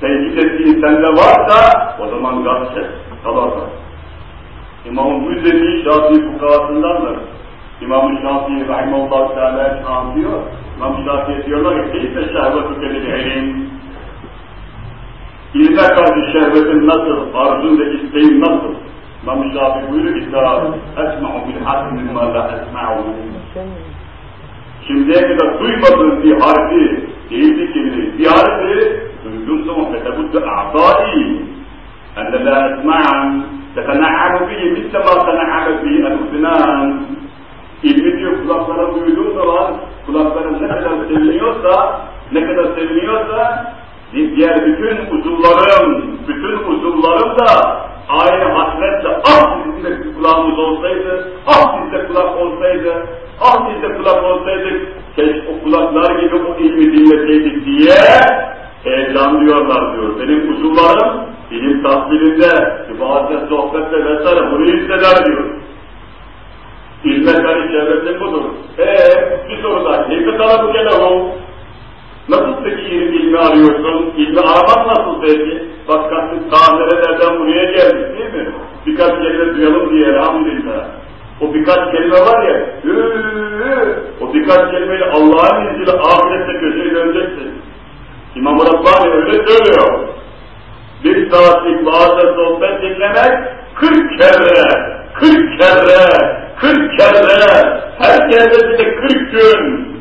S1: Tenkit ettiğin sende varsa o zaman gaz çek. Kalorda. İmam-ı Müzeli Şafii fukahasındandır. İmam-ı Şafii Rahimullah Teala anlıyor. İmam-ı Şafii diyorlar ki keyfe şehvetu kelil ilim. İlme karşı şehvetin nasıl, arzun ve isteğin nasıl? İmam-ı Şafii buyuruyor ki esma'u bil hak mimma la esma'u şimdiye kadar duymadığın bir harfi değildi kelime. Bir harfi duyduğum zaman fetebuddu a'dai enne la esma'an tetena'amu bihi misle ma tena'amu bihi el-uznan ilmi diyor kulaklara duyduğum zaman kulakların ne kadar seviniyorsa ne kadar seviniyorsa diğer bütün uzuvlarım, bütün uzuvlarım da aynı hasretle ah bizim de kulağımız olsaydı, ah biz de kulak olsaydı, ah biz de kulak olsaydık, keşke o kulaklar gibi o ilmi dinleseydik diye heyecanlıyorlar diyor. Benim uzuvlarım ilim tahsilinde, ibadette, sohbette vesaire bunu hisseder diyor. İlme karı çevresi budur. Eee bir soru daha. Bu gene o. Nasıl peki ilim, ilmi arıyorsun? İlmi araman nasıl peki? Bak kalktık nereden buraya geldik değil mi? Birkaç kelime duyalım diye elhamdülillah. O birkaç kelime var ya, hıı, o birkaç kelimeyle Allah'ın izniyle ahirette köşeyi döneceksin. İmam Rabbani öyle söylüyor. Bir saatlik vaazda sohbet dinlemek, kırk kere, kırk kere, kırk kere, her keresinde kırk gün,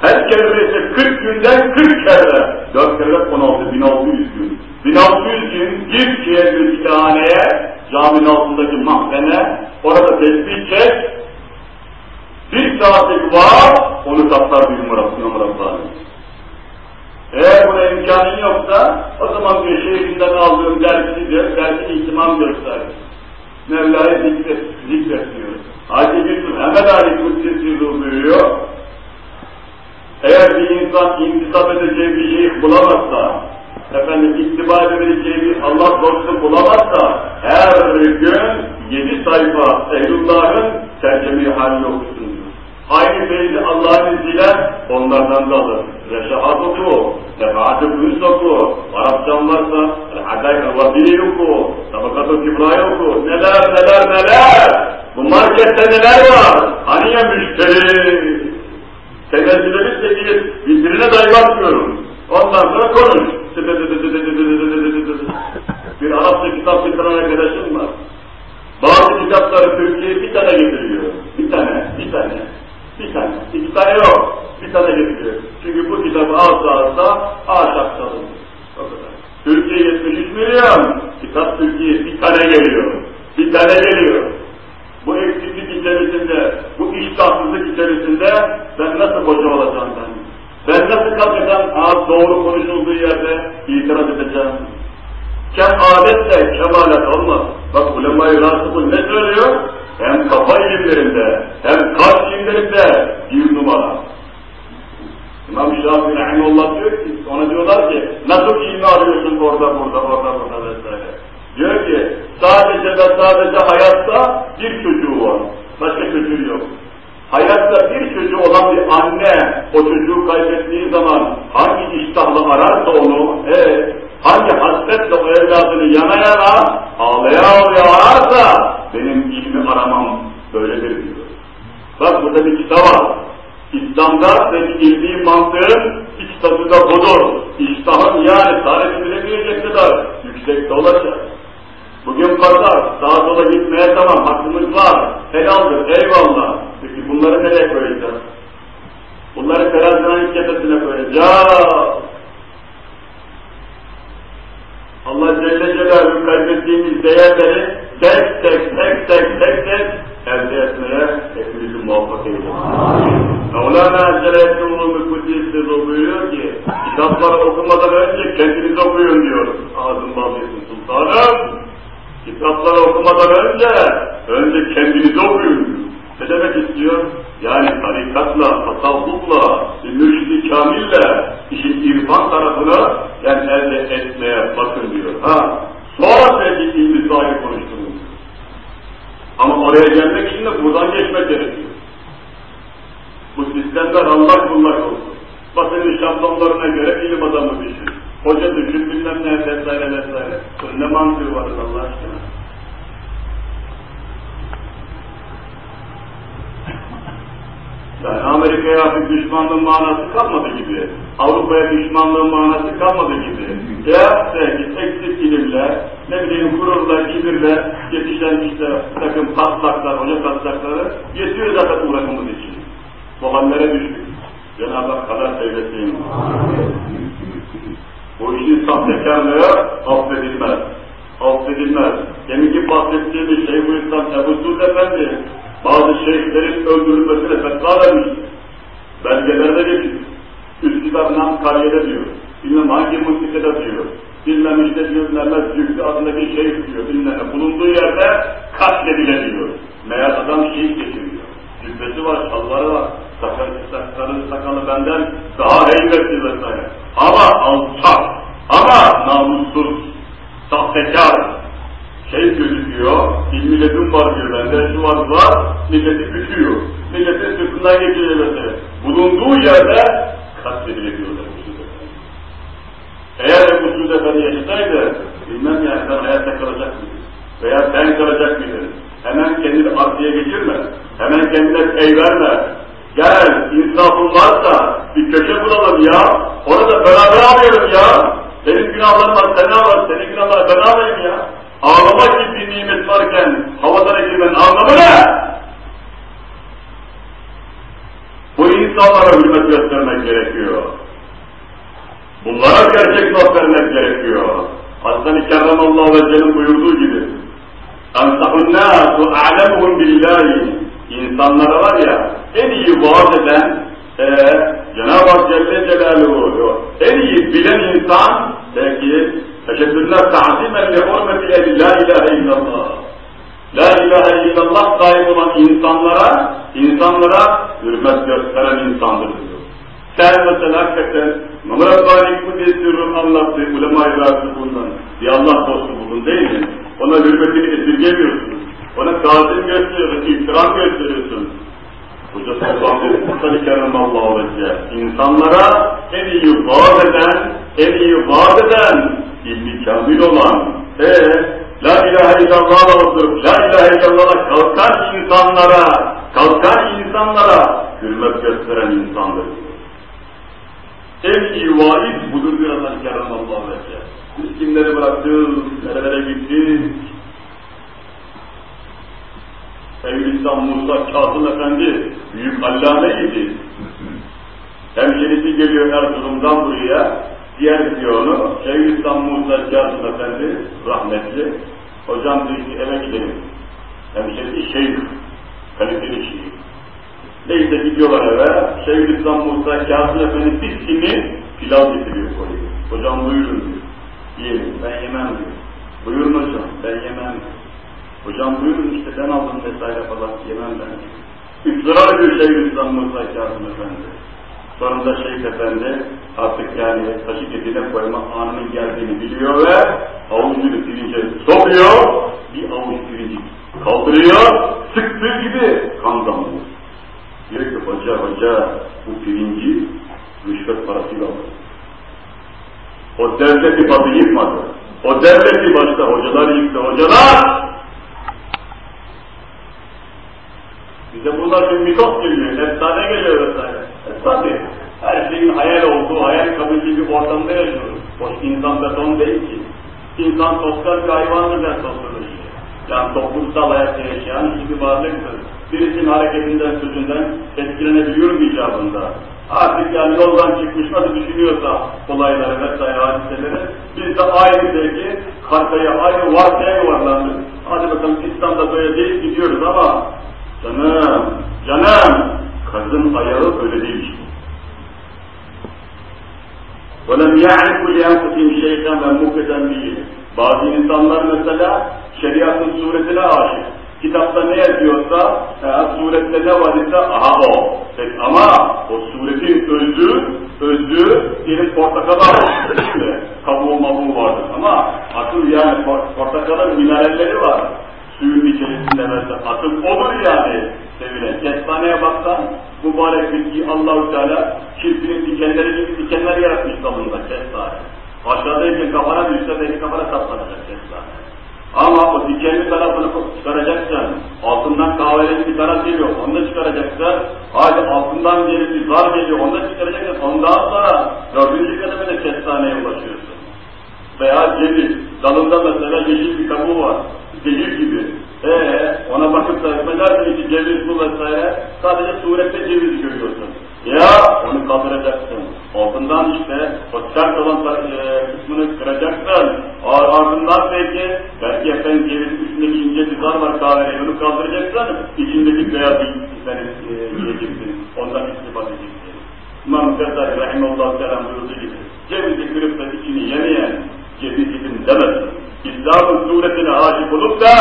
S1: her keresinde kırk günden kırk kere, dört kere on altı, bin altı yüz gün. bin altı yüz gün gir şeye bir kütüphaneye, caminin altındaki mahzene, orada tesbih çek, bir saatlik var, onu katlar bir bir numara eğer buna imkanın yoksa, o zaman bir şeyhinden aldığım dersi diyor, dersi ihtimam göster. Mevla'yı zikret, zikret diyor. Hacı Yusuf Mehmet Ali Kudüs'ü buyuruyor. Eğer bir insan intisap edeceği bir şeyh bulamazsa, efendim ittiba edebileceği bir Allah dostu bulamazsa, her gün yedi sayfa Ehlullah'ın tercemi halini okusun. Aynı feyzi Allah'ın izniyle onlardan da alır. Reşahat oku, Defaat-ı Kudüs oku, Arapçan varsa Hadayk Rabbi'yi oku, Tabakat-ı Kibra'yı oku, neler neler neler! Bu markette neler var? Hani ya müşteri? Tenezzüleri çekilip birbirine dahi bakmıyorum. Ondan sonra konuş. Bir Arapça kitap getiren arkadaşım var. Bazı kitapları Türkiye'ye bir tane getiriyor. Bir tane, bir tane. Bir tane. İki tane yok. Bir tane getiriyor. Çünkü bu kitabı alsa ağaç aksalım. Türkiye 73 milyon. Kitap Türkiye bir tane geliyor. Bir tane geliyor. Bu eksiklik içerisinde, bu iştahsızlık içerisinde ben nasıl hoca olacağım ben? Ben nasıl kalkacağım ağız doğru konuşulduğu yerde itiraz edeceğim? Kem adetle kemalet olmaz. Bak ulema-i rasıbı ne söylüyor? hem kafa ilimlerinde, hem kalp ilimlerinde bir numara. İmam Şafii Rahimullah diyor ki, ona diyorlar ki, nasıl ilmi arıyorsun orada, burada, orada, burada vesaire. Diyor ki, sadece ve sadece hayatta bir çocuğu var, başka çocuğu yok. Hayatta bir çocuğu olan bir anne, o çocuğu kaybettiği zaman hangi iştahla ararsa onu, e, hangi hasretle o evladını yana yana, ağlaya ağlaya ararsa, benim ilmi aramam böyledir diyor. Bak burada bir kitap var. İslam'da senin ilmi mantığın kitabı da budur. İştahın yani tarif edilemeyecek kadar yüksekte olacak. Bugün pazar, sağa sola gitmeye tamam, hakkımız var, helaldir, eyvallah. Peki bunları nereye koyacağız? Bunları terazinin kefesine koyacağız. Allah Celle Celaluhu kaybettiğimiz değerleri tek tek tek tek tek tek elde etmeye hepimizi muvaffak eylesin. Mevlana Celaleddin'in Kudüs'te buyuruyor ki, kitapları okumadan önce kendiniz okuyun diyor. Ağzın bağlıyorsun sultanım. Kitapları okumadan önce, önce kendinizi okuyun. Ne demek istiyor? Yani tarikatla, tasavvufla, mürşidi kamille işin irfan tarafını yani elde etmeye bakın diyor. Ha, sonra belki ilmi sahibi konuştunuz. Ama oraya gelmek için de buradan geçmek gerekiyor. Bu sistemler Allah kullak olsun. Basının şablonlarına göre ilim adamı düşün. Hoca düşün bilmem ne vesaire vesaire. Ne mantığı var Allah aşkına? Yani Amerika'ya artık düşmanlığın manası kalmadı gibi, Avrupa'ya düşmanlığın manası kalmadı gibi. Ya sevgi, eksik ilimle, ne bileyim gururla, kibirle yetişen işte takım patlaklar, hoca patlakları yetiyor zaten uğraşmamız için. Bu hallere düştük. Cenab-ı Hak kadar eylesin. Bu işin sahtekarlığı affedilmez. Affedilmez. Deminki bahsettiğimiz şey bu İslam Ebu Suud Efendi bazı şeyhlerin öldürülmesine fetva vermiş. Belgelerde geçmiş. Üsküdar Nam Kariye'de diyor. Bilmem hangi musikede diyor. Bilmem işte diyor, Mehmet Zülfü adındaki şeyh diyor. Bilmem bulunduğu yerde katledile diyor. Meğer adam şehit getiriyor. Cübbesi var, şalvarı var. Sakal, sakalın sakalı benden daha heybetli vesaire. Ama alçak, ama namussuz, sahtekar, şey gözüküyor, ilmi ledun var diyor bende, şu var var, milleti büküyor. Milletin sırtından geçiyor mesela. Bulunduğu yerde katledilebiliyorlar. Eğer Ebu Suud Efendi yaşasaydı, bilmem yani ben hayatta kalacak mıydım? Veya ben kalacak mıydım? Hemen kendini arkaya geçirme, hemen kendine pey verme. Gel, insafın varsa bir köşe bulalım ya, orada beraber alayım ya. Senin günahların var, sen var, senin günahların ben alayım ya. Ağlamak gibi bir nimet varken havadan ekilen ağlama ne? Bu insanlara hürmet göstermek gerekiyor. Bunlara gerçek not vermek gerekiyor. Hazreti Kerramallahu ve Celle'nin buyurduğu gibi اَنْسَحُ النَّاسُ اَعْلَمُهُمْ بِاللّٰهِ İnsanlara var ya, en iyi vaaz eden, e, Cenab-ı Hak Celle Celaluhu, en iyi bilen insan, peki, teşekkürler ta'zimen li hurmeti la ilahe illallah. La ilahe illallah sahip olan insanlara, insanlara hürmet gösteren insandır diyor. Sen mesela hakikaten Mehmet Rabbani Kudüs'ün anlattığı ulema-i bundan bir Allah dostu buldun değil mi? Ona hürmetini esirgemiyorsun. Ona tazim gösteriyorsun, ihtiram gösteriyorsun. Hoca Sultan dedi, Musa-i Kerem Allah'a vecce. İnsanlara en iyi vaat eden, en iyi vaat eden, ilmi kamil olan, eee La ilahe illallah oturup La ilahe illallah kalkan insanlara, kalkan insanlara hürmet gösteren insandır. En iyi vaiz budur diyor Allah Kerem Allah vece. Biz kimleri bıraktık, nerelere gittik? Şeyhülislam Musa Kazım Efendi büyük allameydi. Hemşerisi geliyor Erzurum'dan buraya, diğer piyonu Şeyhülislam Musa Kazım Efendi rahmetli. Hocam diyor ki eve gidelim. Hemşerisi şeyh, kaliteli şeyh. Neyse gidiyorlar eve, Şeyhülislam Musa Kazım Efendi bir simi pilav getiriyor koyuyor. Hocam buyurun diyor. Yiyelim, ben yemem diyor. Buyurun hocam, ben yemem diyor. Hocam buyurun işte ben aldım vesaire falan, yemem ben diyor. İftira ediyor Şeyhülislam Musa Kazım Efendi. Sonunda Şeyh Efendi artık yani taşı ketine koyma anının geldiğini biliyor ve avucunu pirince sokuyor, bir avuç pirinci kaldırıyor, sıktığı gibi kan damlıyor. Diyor ki hoca hoca bu pirinci rüşvet parasıyla aldı. O devleti batı yıkmadı. O devleti başta hocalar yıktı. Hocalar! Bize bunlar bir mitos geliyor, efsane geliyor vesaire. E tabi, her şeyin hayal olduğu, hayal kabul bir ortamda yaşıyoruz. Boş insan beton değil ki. İnsan sosyal bir hayvandır der sosyoloji. Yani toplumsal hayatta yaşayan hiçbir varlıktır. Birisinin hareketinden, sözünden etkilenebiliyor mu icabında? Artık yani yoldan çıkmış nasıl düşünüyorsa olayları vesaire hadiseleri biz de aynı sevgi kartaya aynı varsaya yuvarlandık. Hadi bakalım İslam'da böyle değil gidiyoruz ama canım, canım kadın ayağı öyle değil işte. وَلَمْ يَعْرِفُ لِيَنْفُسِهِمْ شَيْئًا وَمُكَّدًا بِهِ Bazı insanlar mesela şeriatın suretine aşık kitapta ne yazıyorsa, e, surette ne var ise aha o. Peki, ama o suretin özü, özü diyelim portakala şimdi kabuğu mabuğu vardır ama asıl yani portakalın mineralleri var. Suyun içerisinde mesela asıl odur yani sevilen. Kestaneye baksan mübarek bitki Allahu Teala kirpinin dikenleri gibi dikenler yaratmış dalında kestane. Aşağıdayken kafana düşse belki kafana saplanacak kestane. Ama o dikenli tarafını çıkaracaksan, altından kahverengi bir taraf geliyor, onu da çıkaracaksan, hadi altından gelip bir zar geliyor, onu da çıkaracaksan, ondan sonra dördüncü kademede kestaneye ulaşıyorsun. Veya ceviz, dalında mesela yeşil bir kabuğu var, zehir gibi. Ee, ona bakıp da etmezlersin ki ceviz bu vesaire, sadece surette ceviz görüyorsun. Ya onu kaldıracaksın. Altından işte o sert olan e, kısmını kıracaksın. Ardından belki belki efendim cevizin üstündeki ince bir var kahverengi onu kaldıracaksın. içindeki beyaz sen e, yiyeceksin. Ondan istifade edeceksin. İmam Gazali Rahimullah Selam buyurduğu gibi cevizi kırıp da içini yemeyen ceviz yedim demez. kitabın suretine aşık olup da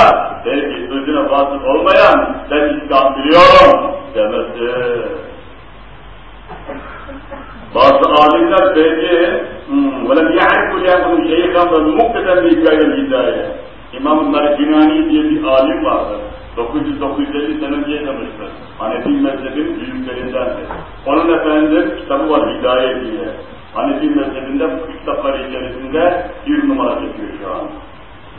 S1: belki sözüne vasıf olmayan ben İslam biliyorum demesi. Bazı alimler belki وَلَمْ يَعْرِفُ لِيَنْهُمْ شَيْخًا وَمُقْتَدًا بِهِدَايَ الْهِدَايَ İmam Günani diye bir alim vardı. 900-950 sene önce yaşamıştı. Hanefi mezhebin büyüklerindendir. Onun efendim kitabı var Hidaye diye. Hanefi mezhebinde bu kitapları içerisinde bir numara çekiyor şu an.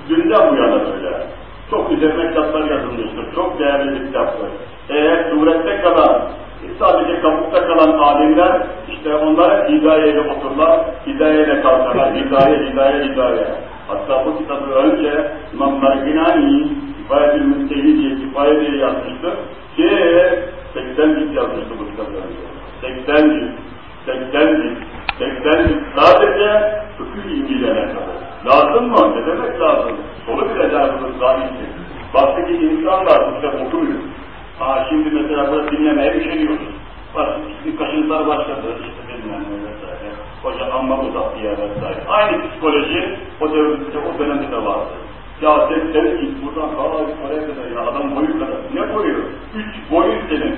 S1: Dünden bu yana böyle. Çok üzerine kitaplar yazılmıştır. Çok değerli bir kitaptır. Eğer surette kalan, sadece kabukta kalan alimler, işte onlar hidayeyle otururlar, hidayeyle kalkarlar. Hidaye, hidaye, hidaye. Hatta bu kitabı önce İmam Merginani Kifayet-ül Müstehi diye Kifaye diye yazmıştı ki 80 cilt yazmıştı bu kitabı önce. 80 cilt, 80 cilt, 80 cilt sadece fıkıh ilmiyle alakalı. Lazım mı? Ne demek lazım? Soru bile lazım zahittir. Baktı ki insan var, kitap okumuyor. Aa, şimdi mesela burada dinlemeye üşeniyoruz. Bak, kaşıntılar başladı, işte bilmem ne vesaire. Hoca amma uzak diye vesaire. Aynı psikoloji o dönemde, o dönemde de vardı. Ya sen sen git buradan aa oraya kadar ya adam boyu kadar. Ne boyu? Üç boyun senin.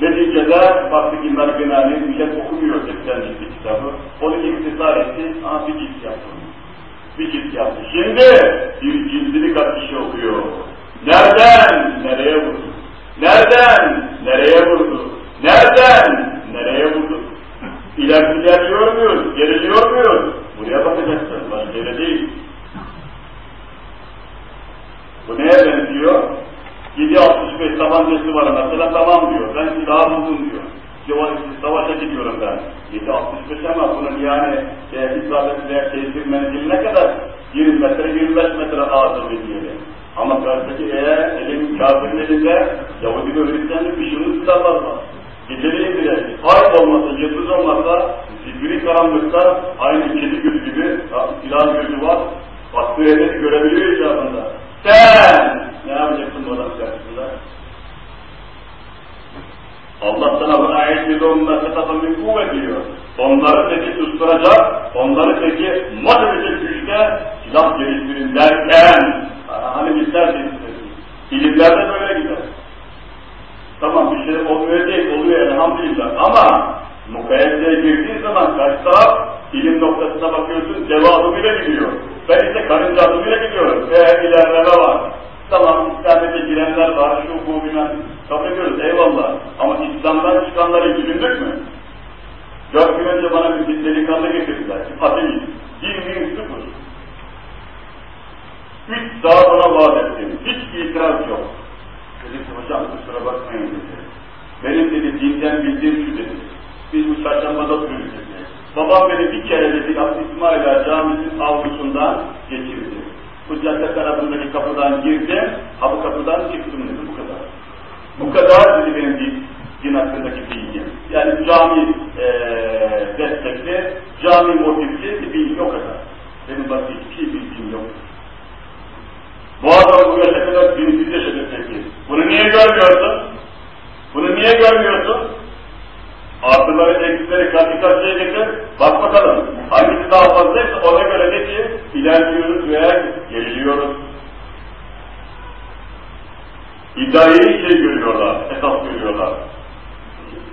S1: Neticede baktı ki Mergenani millet okumuyor 80 bir kitabı. Onu iktisar etti, aa bir cilt yaptı. Bir cilt yaptı. Şimdi bir cildini kat kişi okuyor. Nereden nereye vurdu? Nereden nereye vurdu? Nereden nereye vurdu? İler ilerliyor muyuz? Geriliyor muyuz? Buraya bakacaksın. Yere değil. Bu neye benziyor? 7.65 tabancası var mesela tamam diyor. Ben silahı buldum diyor. Savaşa gidiyorum ben. 7.65 ama bunun yani e, isabet veya tesir menzili ne kadar? 20 metre, 25 metre ağzı bir diyelim. Ama karşıdaki eğer elin kafirin elinde Yahudi bir şunun silahlar var. Geceleyin bile ay olmasa, yıldız olmasa, zibiri karanlıkta aynı kedi gözü gibi silah gözü var. Baktığı hedef görebiliyor icabında. Sen ne yapacaksın bu adam karşısında? Allah sana bu ayet-i ummetetaten min kuvvet diyor. Onları peki susturacak, onları peki mat edecek güçte silah geliştirin derken, ilimlerde böyle gider. Tamam bir şey oluyor değil, oluyor elhamdülillah ama mukayyedeye girdiğin zaman karşı taraf ilim noktasına bakıyorsun cevabı bile gidiyor. Ben ise karınca adımıyla gidiyorum. Eğer ilerleme var. Tamam İslam'da girenler var, şu bu bilmem kabul ediyoruz eyvallah. Ama İslam'dan çıkanları düşündük mü? Dört gün önce bana bir delikanlı getirdiler. Ateist. Din min saat ona vaat ettim. Hiç itiraz yok. Dedim ki hocam kusura bakmayın dedi. Benim dedi dinden bildiğim şu dedi. Biz bu çarşambada oturuyoruz dedi. Babam beni bir kere dedi İsmaila Camisi'nin avlusundan geçirdi. Bu cadde tarafındaki kapıdan girdim, ha bu kapıdan çıktım dedi bu kadar. Bu kadar dedi benim din, din hakkındaki bilgim. Yani cami ee, destekli, cami motifli bir bilgi o kadar. Benim başka hiçbir şey bilgim yok. Bu adam bu yaşa kadar binsiz yaşadı peki. Bunu niye görmüyorsun? Bunu niye görmüyorsun? Artıları, eksileri karşı karşıya getir, bak bakalım. Hangisi daha fazlaysa ona göre de ki ilerliyoruz veya geriliyoruz. Hidayeyi şey görüyorlar, esas görüyorlar.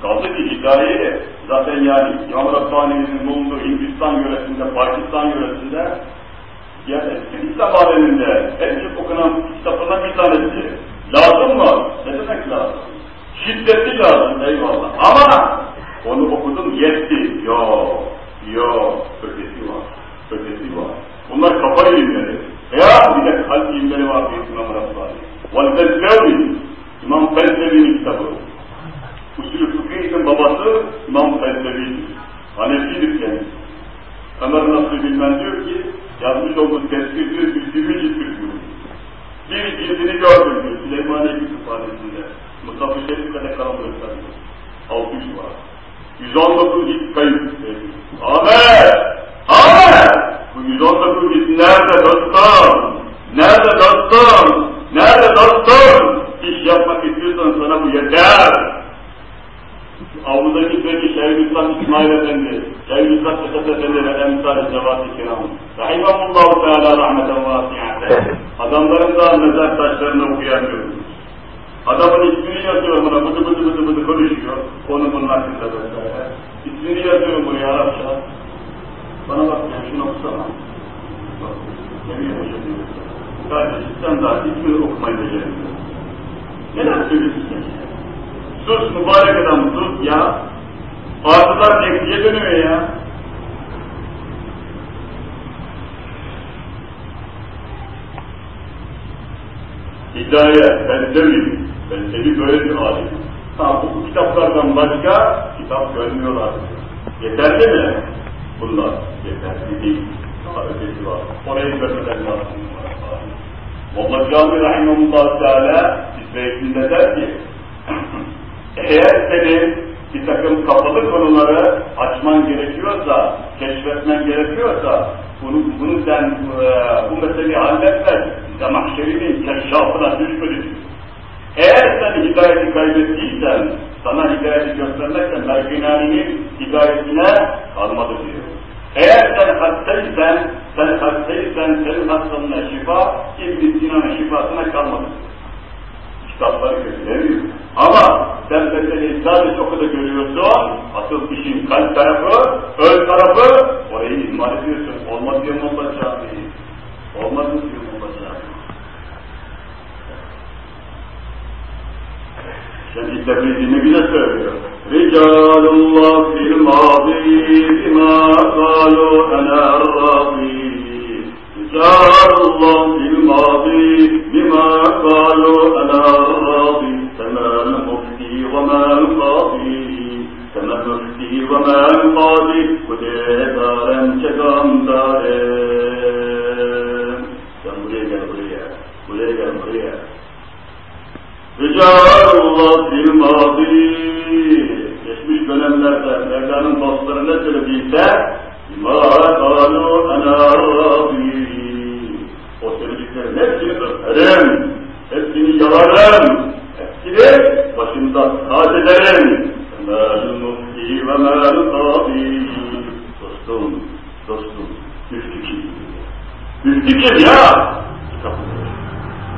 S1: Kaldı ki hidayeyi zaten yani İmam Rabbani'nin bulunduğu Hindistan yöresinde, Pakistan yöresinde yani eski İslam aleminde en çok okunan kitaplarından bir tanesi. Lazım mı? Ne demek lazım? Şiddetli lazım eyvallah. Ama onu okudum yetti. Yo, yo, ötesi var. Ötesi var. Bunlar kafa ilimleri. Ya bir de kalp ilimleri var bir İmam Rabbani. Vel Felsevi, İmam Felsevi'nin kitabı. Usulü fıkhinin babası İmam Felsevi'dir. Hanefi'dir kendisi. Ömer Nasır Bilmen diyor ki, yazmış olduğu tefsir diyor, bir cilt diyor. Bir cildini gördüm diyor, Süleymaniye Kütüphanesi'nde. Mustafa Şerif kadar karanlıkta diyor. 600 var. 119 cilt kayıp. Ahmet! Ahmet! Bu 119 cilt nerede dostum? Nerede dostum? Nerede dostum? İş yapmak istiyorsan sana bu yeter. Avludaki peki Şeyhülislam İsmail Efendi, Şeyhülislam Esat Efendi ve Emsal-i Cevat-ı Kiram. Rahimahullahu Teala rahmeten vasiyen. Adamların da mezar taşlarını okuyamıyoruz. Adamın ismini yazıyor buna, bıdı bıdı bıdı bıdı konuşuyor. Konu bunun hakkında vesaire. İsmini yazıyor buraya Arapça. Bana bak ya şunu okusana. Bak, nereye boşanıyor? Kardeşim sen daha ismini okumayı beceremiyorsun. Neden söylüyorsun sen? Sus mübarek adam sus ya. Artılar eksiye dönüyor ya. Hidayet, Bensevi, Bensevi böyle bir alim. Ha, bu kitaplardan başka kitap görmüyorlar. Yeterli mi? Bunlar yeterli ötesi var. Orayı görmeden lazım. Molla Cami Rahimullah Teala hizmetinde der ki eğer senin bir takım kapalı konuları açman gerekiyorsa, keşfetmen gerekiyorsa bunu, bunu sen e, bu meseleyi halletmez. İşte mahşerinin keşşafına düşmelisin. Eğer sen hidayeti kaybettiysen, sana hidayeti göstermekten Merginani'nin hidayetine kalmadı diyor. Eğer sen hastaysan, sen hastaysan senin hastalığına şifa, İbn Sina'nın şifasına kalmadı. Kitapları kötülemiyor. Ama sen meseleyi sadece okuda görüyorsun, asıl işin kalp tarafı, ön tarafı, orayı ihmal ediyorsun. Olmaz diyor Molla Camii. Olmaz diyor Molla Camii. Şemsi Tebrizi ne güzel söylüyor. Ricalullah fil madi bima kalu ana rafi. Ricalullah fil madi bima kalu ana rafi. Temel mufti ve mel qadi. Temel mufti ve mel qadi. Kude daren çekam daren. Sen buraya gel buraya. Buraya gel buraya. Ricarullah fil madi geçmiş dönemlerde Mevla'nın dostları ne söylediyse ma kalu ana o söylediklerin hepsini öperim hepsini yalarım hepsini başımda taç ederim. Mel mufti ve tabi dostum dostum müftü kim müftü kim ya.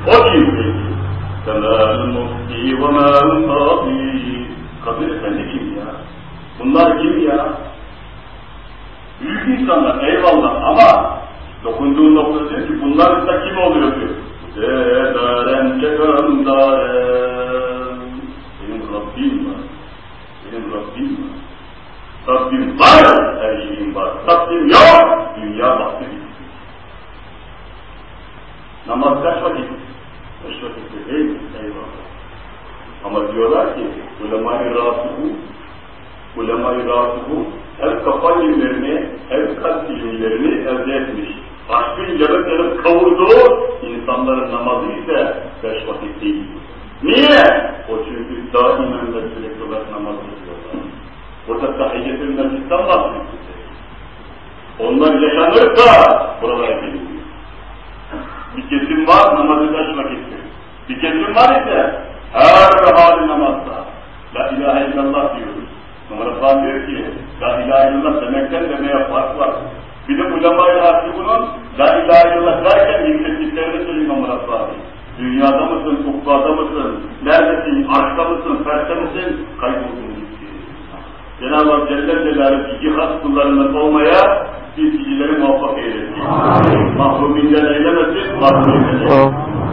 S1: O kim Kemal mufti ve tabi. Kadir Efendi kim ya? Bunlar kim ya? Büyük insanlar eyvallah ama dokunduğun nokta diyor ki bunlar da kim oluyor diyor. Dedaren çekan daren. Benim Rabbim var. Benim Rabbim var. Rabbim var, her şeyim var. Rabbim yok, dünya baktı gitti. Namaz kaç vakit? Beş vakitte mi? Eyvallah. Ama diyorlar ki ulema-i rasuhu ulema-i rasuhu hem kafa ilimlerini hem kalp ilimlerini elde etmiş. Aşkın yanıp yanıp kavurduğu insanların namazı ise beş vakit değil. Niye? O çünkü daimen ve sürekli olarak namaz kılıyorlar. Burada tahiyyatül mescidden bahsediyor. Onlar yaşanırsa buralara geliyor. Bir kesim var namazı kaç vakittir. Bir kesim var ise her hali namazda. La ilahe illallah diyoruz. Numara diyor ki La ilahe illallah demekten demeye fark var. Bir de ulema-i bunun La ilahe illallah derken yüksekliklerini söylüyor Numara Dünyada mısın, ukbada mısın, neredesin, arşta mısın, ferste misin, kayboldun gitti. Cenab-ı Hak Celle Celaluhu iki has kullarından olmaya biz kişileri muvaffak eylesin. Mahruminden eylemesin, mahruminden eylemesin.